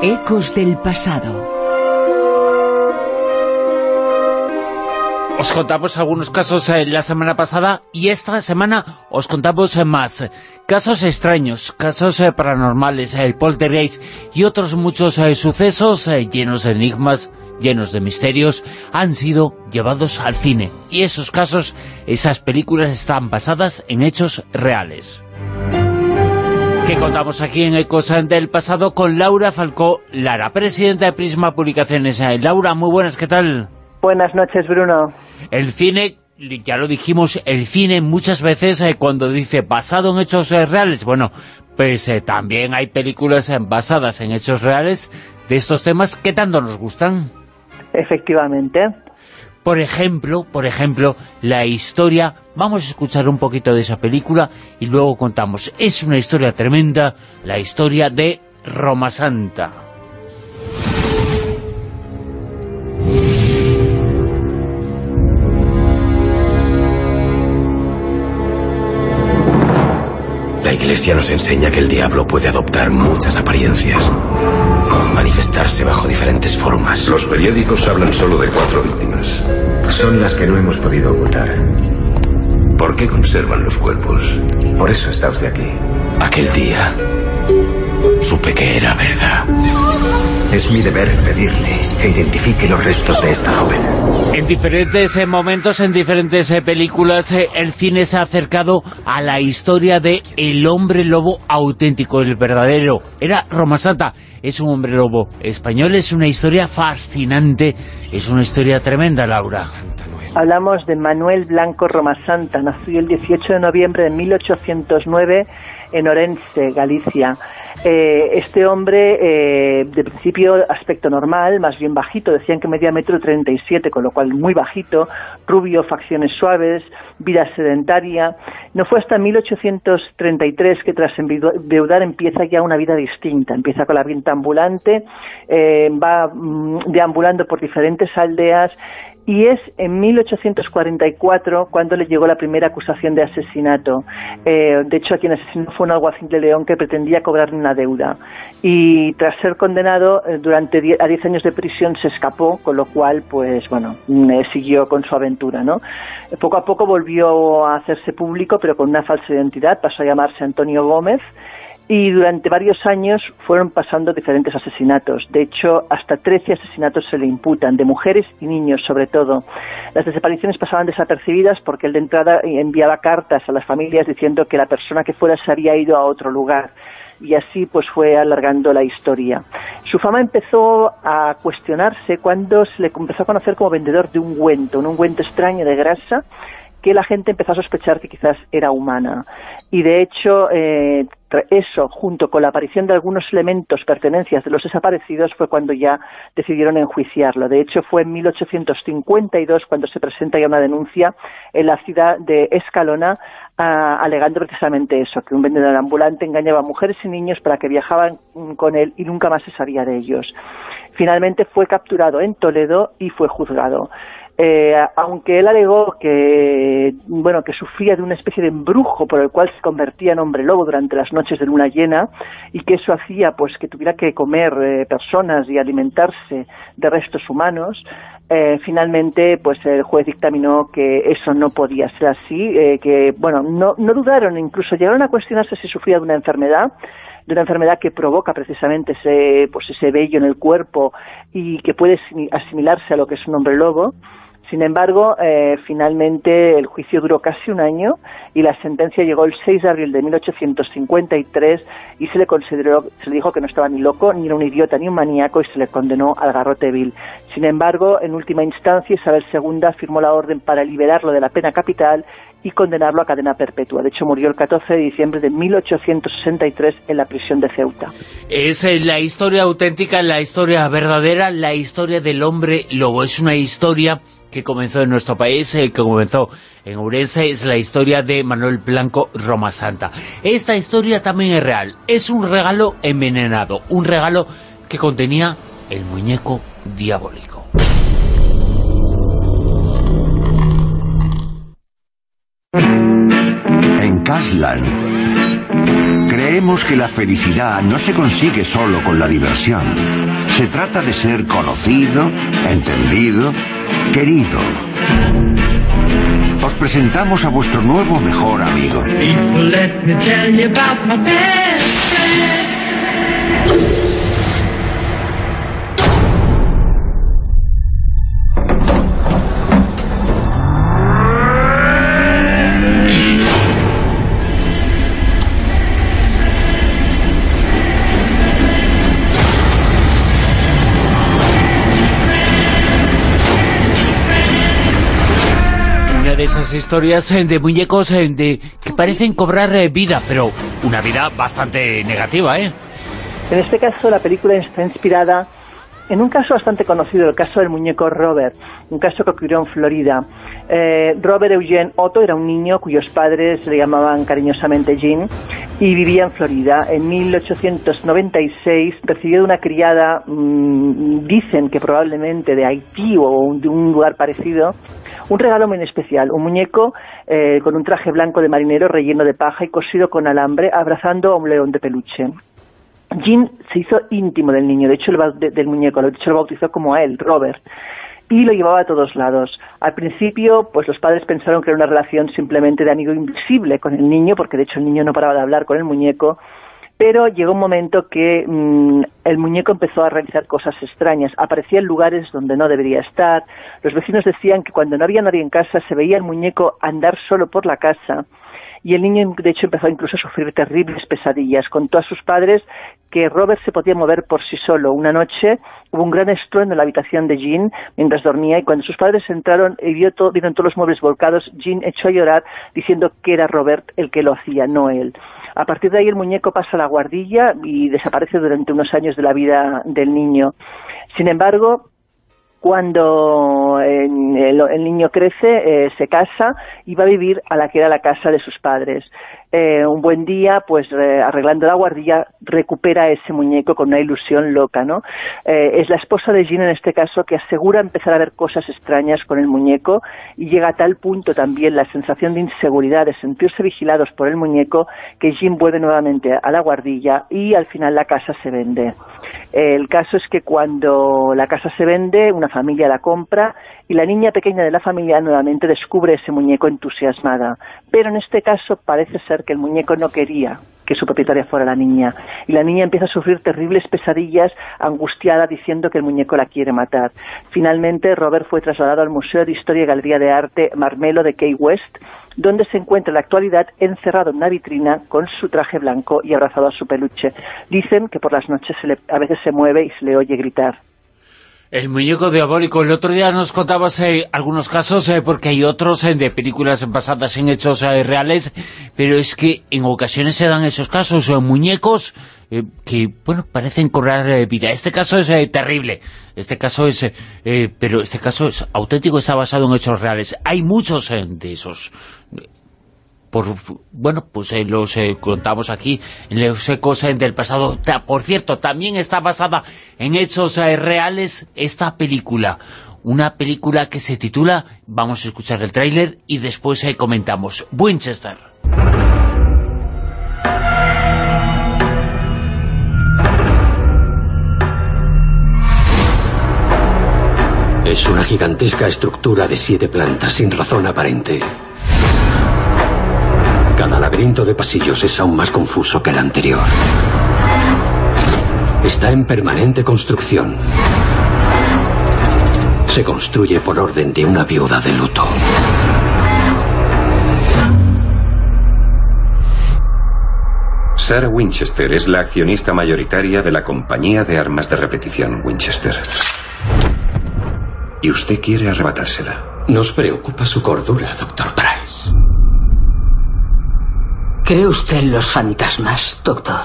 Ecos del pasado. Os contamos algunos casos eh, la semana pasada y esta semana os contamos eh, más. Casos extraños, casos eh, paranormales, el poltergeist y otros muchos sucesos llenos de enigmas, llenos de misterios, han sido llevados al cine. Y esos casos, esas películas están basadas en hechos reales. Que contamos aquí en Ecos del Pasado con Laura Falcó Lara, presidenta de Prisma Publicaciones. Laura, muy buenas, ¿qué tal? Buenas noches, Bruno. El cine, ya lo dijimos, el cine muchas veces eh, cuando dice basado en hechos eh, reales, bueno, pues eh, también hay películas basadas en hechos reales de estos temas que tanto nos gustan. Efectivamente. Por ejemplo, por ejemplo, la historia, vamos a escuchar un poquito de esa película y luego contamos. Es una historia tremenda, la historia de Roma Santa. La Iglesia nos enseña que el diablo puede adoptar muchas apariencias, manifestarse bajo diferentes formas. Los periódicos hablan solo de cuatro víctimas. Son las que no hemos podido ocultar. ¿Por qué conservan los cuerpos? Por eso está usted aquí. Aquel día supe que era verdad. Es mi deber pedirle que identifique los restos de esta joven. En diferentes eh, momentos, en diferentes eh, películas, eh, el cine se ha acercado a la historia de el hombre lobo auténtico, el verdadero. Era Roma Santa, es un hombre lobo español, es una historia fascinante, es una historia tremenda, Laura. Hablamos de Manuel Blanco Roma Santa, nació el 18 de noviembre de 1809 en Orense, Galicia. Eh, este hombre, eh, de principio aspecto normal, más bien bajito, decían que medía metro treinta y siete, con lo cual muy bajito, rubio, facciones suaves, vida sedentaria. No fue hasta 1833 que tras enviudar empieza ya una vida distinta. Empieza con la venta ambulante, eh, va mm, deambulando por diferentes aldeas y es en 1844 cuando le llegó la primera acusación de asesinato. Eh, de hecho, a quien asesinó fue un alguacil de León que pretendía cobrar una deuda. Y tras ser condenado, eh, durante a 10 años de prisión se escapó, con lo cual, pues bueno, mm, eh, siguió con su aventura, ¿no? Poco a poco volvió a hacerse público, pero con una falsa identidad, pasó a llamarse Antonio Gómez, y durante varios años fueron pasando diferentes asesinatos. De hecho, hasta 13 asesinatos se le imputan, de mujeres y niños sobre todo. Las desapariciones pasaban desapercibidas porque él de entrada enviaba cartas a las familias diciendo que la persona que fuera se había ido a otro lugar y así pues fue alargando la historia. Su fama empezó a cuestionarse cuando se le empezó a conocer como vendedor de ungüento, un ungüento extraño de grasa que la gente empezó a sospechar que quizás era humana. Y de hecho, eh, eso, junto con la aparición de algunos elementos, pertenencias de los desaparecidos, fue cuando ya decidieron enjuiciarlo. De hecho, fue en 1852 cuando se presenta ya una denuncia en la ciudad de Escalona, ah, alegando precisamente eso, que un vendedor ambulante engañaba a mujeres y niños para que viajaban con él y nunca más se sabía de ellos. Finalmente fue capturado en Toledo y fue juzgado. Eh, aunque él alegó que bueno que sufría de una especie de embrujo por el cual se convertía en hombre lobo durante las noches de luna llena y que eso hacía pues que tuviera que comer eh, personas y alimentarse de restos humanos eh, finalmente pues el juez dictaminó que eso no podía ser así que bueno no, no dudaron incluso llegaron a cuestionarse si sufría de una enfermedad de una enfermedad que provoca precisamente ese, pues ese vello en el cuerpo y que puede asimilarse a lo que es un hombre lobo sin embargo, eh, finalmente el juicio duró casi un año y la sentencia llegó el 6 de abril de 1853 y se le consideró, se le dijo que no estaba ni loco, ni era un idiota, ni un maníaco y se le condenó al garrote vil. Sin embargo, en última instancia, Isabel II firmó la orden para liberarlo de la pena capital y condenarlo a cadena perpetua. De hecho, murió el 14 de diciembre de 1863 en la prisión de Ceuta. Es eh, la historia auténtica, la historia verdadera, la historia del hombre lobo. Es una historia que comenzó en nuestro país, eh, que comenzó en Urense, es la historia de Manuel Blanco Roma Santa. Esta historia también es real, es un regalo envenenado, un regalo que contenía el muñeco diabólico. En Caslan Creemos que la felicidad no se consigue solo con la diversión. Se trata de ser conocido, entendido, querido. Os presentamos a vuestro nuevo mejor amigo. Historias eh, de muñecos eh, de que parecen cobrar eh, vida, pero una vida bastante negativa, ¿eh? En este caso, la película está inspirada en un caso bastante conocido, el caso del muñeco Robert, un caso que ocurrió en Florida. Eh, Robert Eugene Otto era un niño cuyos padres le llamaban cariñosamente Jean y vivía en Florida. En 1896 recibió de una criada, mmm, dicen que probablemente de Haití o de un lugar parecido, un regalo muy especial, un muñeco eh, con un traje blanco de marinero relleno de paja y cosido con alambre, abrazando a un león de peluche. Jean se hizo íntimo del niño, de hecho el, del muñeco, de hecho lo bautizó como a él, Robert, y lo llevaba a todos lados. Al principio, pues los padres pensaron que era una relación simplemente de amigo invisible con el niño, porque de hecho el niño no paraba de hablar con el muñeco, pero llegó un momento que mmm, el muñeco empezó a realizar cosas extrañas, aparecía en lugares donde no debería estar, los vecinos decían que cuando no había nadie en casa se veía el muñeco andar solo por la casa, y el niño de hecho empezó incluso a sufrir terribles pesadillas. Contó a sus padres que Robert se podía mover por sí solo. Una noche hubo un gran estruendo en la habitación de Jean mientras dormía y cuando sus padres entraron y vio todo, vieron todos los muebles volcados, Jean echó a llorar diciendo que era Robert el que lo hacía, no él. A partir de ahí el muñeco pasa a la guardilla y desaparece durante unos años de la vida del niño. Sin embargo, cuando el, niño crece, eh, se casa y va a vivir a la que era la casa de sus padres. Eh, un buen día, pues eh, arreglando la guardilla, recupera ese muñeco con una ilusión loca, ¿no? Eh, es la esposa de Jean en este caso que asegura empezar a ver cosas extrañas con el muñeco y llega a tal punto también la sensación de inseguridad, de sentirse vigilados por el muñeco, que Jean vuelve nuevamente a la guardilla y al final la casa se vende. el caso es que cuando la casa se vende, una familia la compra y la niña pequeña de la familia nuevamente descubre ese muñeco entusiasmada. Pero en este caso parece ser que el muñeco no quería que su propietaria fuera la niña. Y la niña empieza a sufrir terribles pesadillas, angustiada, diciendo que el muñeco la quiere matar. Finalmente, Robert fue trasladado al Museo de Historia y Galería de Arte Marmelo de Key West, donde se encuentra en la actualidad encerrado en una vitrina con su traje blanco y abrazado a su peluche. Dicen que por las noches se le, a veces se mueve y se le oye gritar. El muñeco diabólico. El otro día nos contabas eh, algunos casos, eh, porque hay otros eh, de películas basadas en hechos eh, reales, pero es que en ocasiones se dan esos casos, muñecos eh, que, bueno, parecen cobrar vida. Este caso es terrible. Este caso es... pero este caso es auténtico, está basado en hechos reales. Hay muchos de esos por bueno, pues eh, los eh, contamos aquí los ecos eh, del pasado. por cierto, también está basada en hechos eh, reales esta película. Una película que se titula, vamos a escuchar el tráiler y después comentamos, Winchester. Es una gigantesca estructura de siete plantas sin razón aparente. Cada laberinto de pasillos es aún más confuso que el anterior. Está en permanente construcción. Se construye por orden de una viuda de luto. Sarah Winchester es la accionista mayoritaria de la compañía de armas de repetición Winchester. Y usted quiere arrebatársela. Nos preocupa su cordura, doctor Price. ¿Cree usted en los fantasmas, doctor?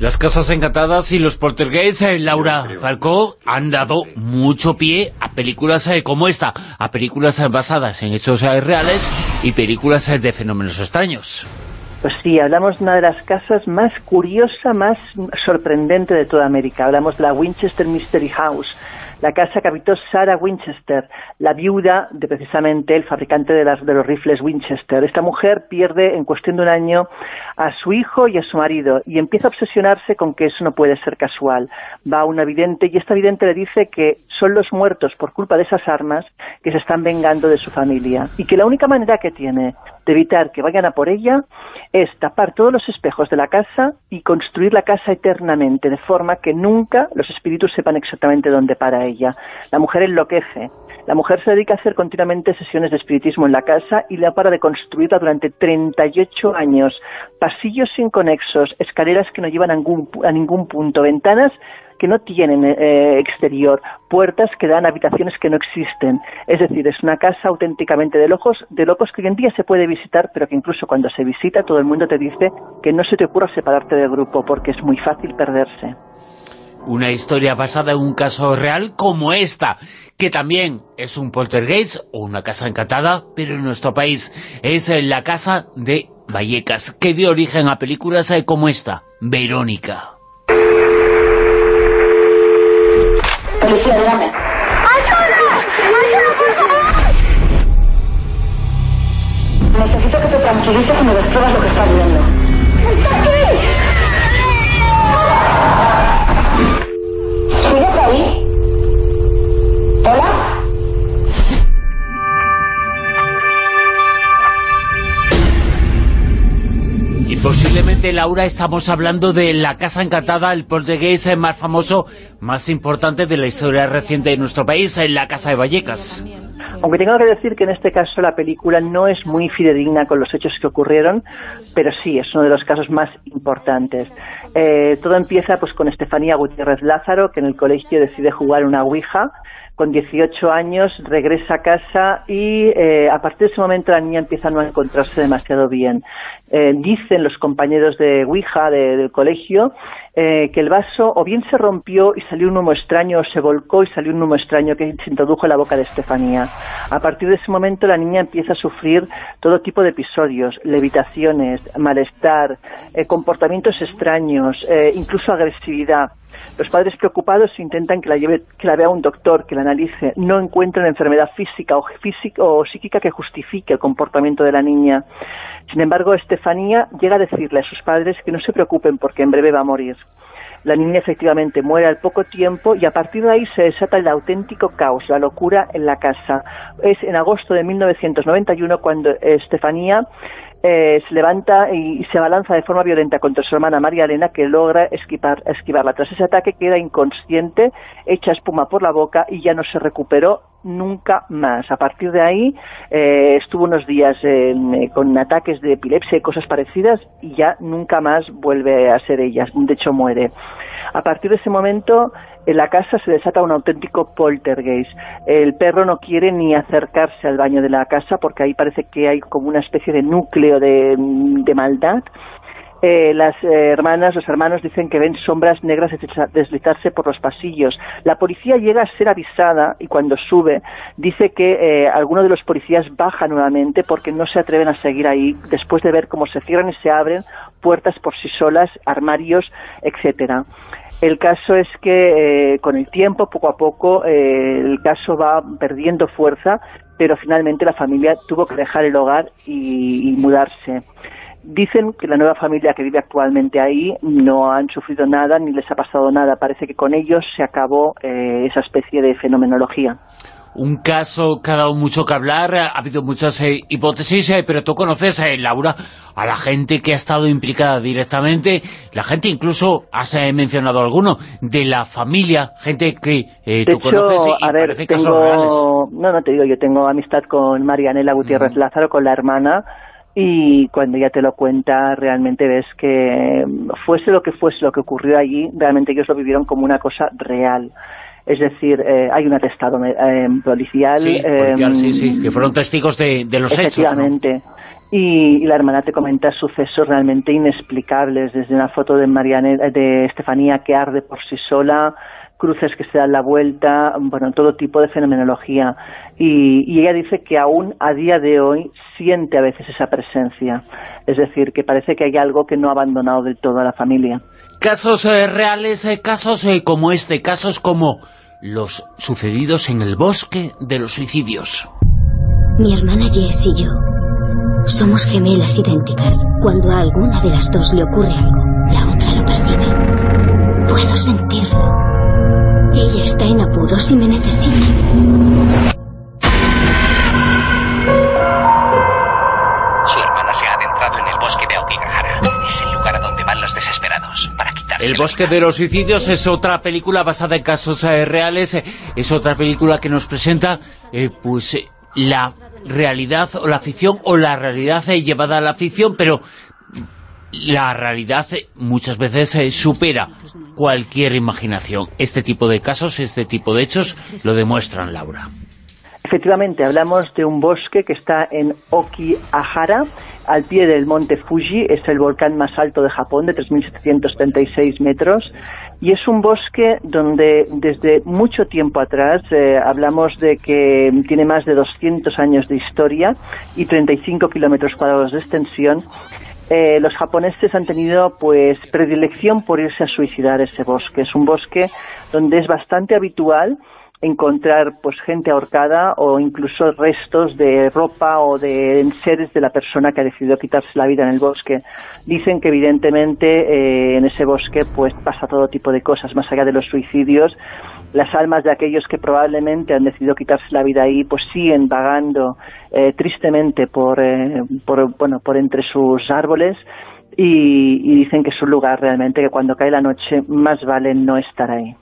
Las casas encantadas y los poltergeists, eh, Laura Falcó, han dado mucho pie a películas eh, como esta, a películas eh, basadas en hechos eh, reales y películas eh, de fenómenos extraños. Pues sí, hablamos de una de las casas más curiosa, más sorprendente de toda América. Hablamos de la Winchester Mystery House. La casa que habitó Sarah Winchester, la viuda de precisamente el fabricante de, las, de los rifles Winchester. Esta mujer pierde en cuestión de un año a su hijo y a su marido y empieza a obsesionarse con que eso no puede ser casual. Va a una vidente y esta vidente le dice que son los muertos por culpa de esas armas que se están vengando de su familia y que la única manera que tiene de evitar que vayan a por ella es tapar todos los espejos de la casa y construir la casa eternamente, de forma que nunca los espíritus sepan exactamente dónde para ella. La mujer enloquece. La mujer se dedica a hacer continuamente sesiones de espiritismo en la casa y la para de construirla durante 38 años. Pasillos sin conexos, escaleras que no llevan a ningún, a ningún punto, ventanas que no tienen eh, exterior, puertas que dan habitaciones que no existen. Es decir, es una casa auténticamente de locos, de locos que hoy en día se puede visitar, pero que incluso cuando se visita todo el mundo te dice que no se te ocurra separarte del grupo porque es muy fácil perderse. Una historia basada en un caso real como esta, que también es un poltergeist o una casa encantada, pero en nuestro país es la casa de Vallecas, que dio origen a películas como esta, Verónica. Policía, dígame. ¡Ayuda! ¡Ayuda, por favor! Necesito que te tranquilices y me describas lo que estás viendo. Posiblemente, Laura, estamos hablando de la Casa Encantada, el portugués más famoso, más importante de la historia reciente de nuestro país, en la Casa de Vallecas. Aunque tengo que decir que en este caso la película no es muy fidedigna con los hechos que ocurrieron, pero sí, es uno de los casos más importantes. Eh, todo empieza pues con Estefanía Gutiérrez Lázaro, que en el colegio decide jugar una ouija, con 18 años regresa a casa y eh, a partir de ese momento la niña empieza a no encontrarse demasiado bien. Eh, dicen los compañeros de Ouija del colegio eh, que el vaso o bien se rompió y salió un humo extraño o se volcó y salió un humo extraño que se introdujo en la boca de Estefanía. A partir de ese momento la niña empieza a sufrir todo tipo de episodios, levitaciones, malestar, comportamientos extraños, incluso agresividad. Los padres preocupados intentan que la, lleve, que la vea un doctor, que la analice. No encuentran enfermedad física o, física o psíquica que justifique el comportamiento de la niña. Sin embargo, Estefanía llega a decirle a sus padres que no se preocupen porque en breve va a morir. La niña efectivamente muere al poco tiempo y a partir de ahí se desata el auténtico caos, la locura en la casa. Es en agosto de 1991 cuando Estefanía eh, se levanta y, se abalanza de forma violenta contra su hermana María Elena, que logra esquivar, esquivarla. Tras ese ataque queda inconsciente, echa espuma por la boca y ya no se recuperó nunca más. A partir de ahí eh, estuvo unos días eh, con ataques de epilepsia y cosas parecidas y ya nunca más vuelve a ser ella. De hecho, muere. A partir de ese momento, en la casa se desata un auténtico poltergeist. El perro no quiere ni acercarse al baño de la casa porque ahí parece que hay como una especie de núcleo de maldad eh, las eh, hermanas, los hermanos dicen que ven sombras negras deslizarse por los pasillos. La policía llega a ser avisada y cuando sube dice que eh, algunos de los policías baja nuevamente porque no se atreven a seguir ahí después de ver cómo se cierran y se abren puertas por sí solas, armarios, etcétera. El caso es que con el tiempo, poco a poco, el caso va perdiendo fuerza, pero finalmente la familia tuvo que dejar el hogar y mudarse. Dicen que la nueva familia que vive actualmente ahí no han sufrido nada ni les ha pasado nada. Parece que con ellos se acabó eh, esa especie de fenomenología. Un caso que ha dado mucho que hablar, ha habido muchas eh, hipótesis, eh, pero tú conoces, Laura, a la gente que ha estado implicada directamente, la gente incluso, has mencionado alguno, de la familia, gente que tú conoces y a ver, tengo, No, no te digo, yo tengo amistad con Marianela Gutiérrez Lázaro, con la hermana, y cuando ella te lo cuenta realmente ves que fuese lo que fuese lo que ocurrió allí, realmente ellos lo vivieron como una cosa real. Es decir, eh, hay un atestado eh, policial. Sí, policial sí, sí, em, que fueron testigos de, de los hechos. Efectivamente. Y, la hermana te comenta sucesos realmente inexplicables, desde una foto de, Mariane, de Estefanía que arde por sí sola, cruces que se dan la vuelta, bueno, todo tipo de fenomenología. Y, ella dice que aún a día de hoy siente a veces esa presencia. Es decir, que parece que hay algo que no ha abandonado del todo a la familia. Casos eh, reales, eh, casos eh, como este, casos como los sucedidos en el bosque de los suicidios. Mi hermana Jess y yo somos gemelas idénticas. Cuando a alguna de las dos le ocurre algo, la otra lo percibe. Puedo sentirlo. Ella está en apuros y me necesita. El bosque de los suicidios es otra película basada en casos eh, reales, eh, es otra película que nos presenta eh, pues la realidad o la ficción o la realidad llevada a la ficción, pero la realidad muchas veces supera cualquier imaginación. Este tipo de casos, este tipo de hechos lo demuestran, Laura. Efectivamente, hablamos de un bosque que está en Okihara, al pie del monte Fuji, es el volcán más alto de Japón, de 3.736 metros, y es un bosque donde desde mucho tiempo atrás, eh, hablamos de que tiene más de 200 años de historia y 35 kilómetros cuadrados de extensión, eh, los japoneses han tenido pues predilección por irse a suicidar ese bosque. Es un bosque donde es bastante habitual encontrar pues gente ahorcada o incluso restos de ropa o de enseres de la persona que ha decidido quitarse la vida en el bosque. Dicen que evidentemente eh, en ese bosque pues pasa todo tipo de cosas, más allá de los suicidios, las almas de aquellos que probablemente han decidido quitarse la vida ahí pues siguen vagando eh, tristemente por, eh, por, bueno, por entre sus árboles y, y dicen que es un lugar realmente que cuando cae la noche más vale no estar ahí.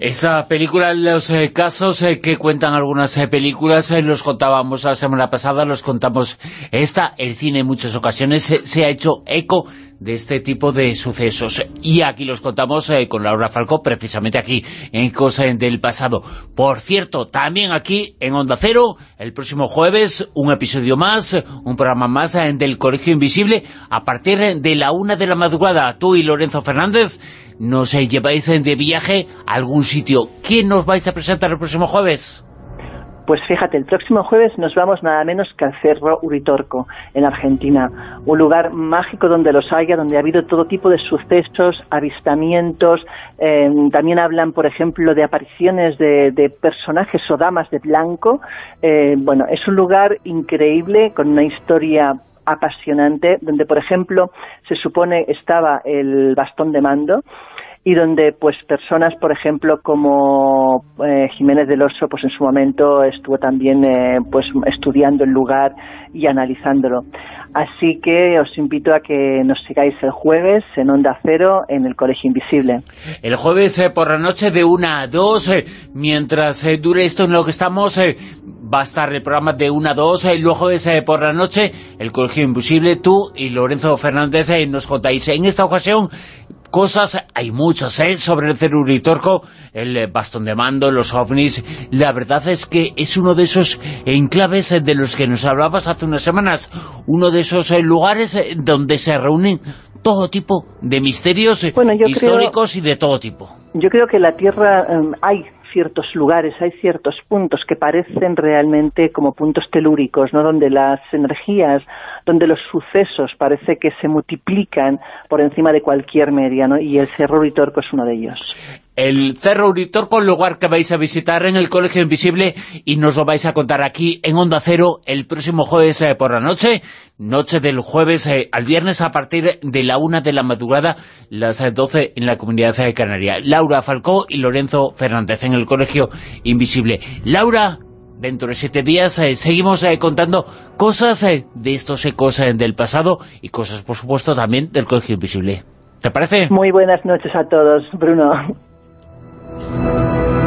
Esa película, los eh, casos eh, que cuentan algunas eh, películas, los contábamos la semana pasada, los contamos esta, el cine en muchas ocasiones se ha hecho eco de este tipo de sucesos. Y aquí los contamos con Laura Falcó, precisamente aquí, en Cosa del Pasado. Por cierto, también aquí, en Onda Cero, el próximo jueves, un episodio más, un programa más del Colegio Invisible, a partir de la una de la madrugada. Tú y Lorenzo Fernández nos lleváis de viaje a algún sitio. ¿Quién nos vais a presentar el próximo jueves? Pues fíjate, el próximo jueves nos vamos nada menos que al Cerro Uritorco, en Argentina. Un lugar mágico donde los haya, donde ha habido todo tipo de sucesos, avistamientos. Em, también hablan, por ejemplo, de apariciones de, personajes o damas de blanco. Eh, bueno, es un lugar increíble, con una historia apasionante, donde, por ejemplo, se supone estaba el bastón de mando, y donde pues personas, por ejemplo, como eh, Jiménez del Oso, pues en su momento estuvo también eh, pues estudiando el lugar y analizándolo. Así que os invito a que nos sigáis el jueves en Onda Cero en el Colegio Invisible. El jueves eh, por la noche de una a 2, mientras dure esto en lo que estamos, va a estar el programa de una a 2, y luego jueves por la noche el Colegio Invisible, tú y Lorenzo Fernández nos contáis. En esta ocasión cosas, hay muchas, ¿eh? sobre el ceruritorco, el eh, bastón de mando, los ovnis. La verdad es que es uno de esos enclaves eh, de los que nos hablabas hace unas semanas, uno de esos eh, lugares donde se reúnen todo tipo de misterios históricos y de todo tipo. Yo creo que la Tierra em, hay ciertos lugares, hay ciertos puntos que parecen realmente como puntos telúricos, ¿no? donde las energías, donde los sucesos parece que se multiplican por encima de cualquier media, ¿no? y el Cerro Uritorco es uno de ellos el Cerro Uritorco, el lugar que vais a visitar en el Colegio Invisible y nos lo vais a contar aquí en Onda Cero el próximo jueves eh, por la noche, noche del jueves eh, al viernes a partir de la una de la madrugada, las 12 eh, en la Comunidad de Canaria. Laura Falcó y Lorenzo Fernández en el Colegio Invisible. Laura, dentro de siete días seguimos contando cosas de estos ecos del pasado y cosas, por supuesto, también del Colegio Invisible. ¿Te parece? Muy buenas noches a todos, Bruno. Thank you.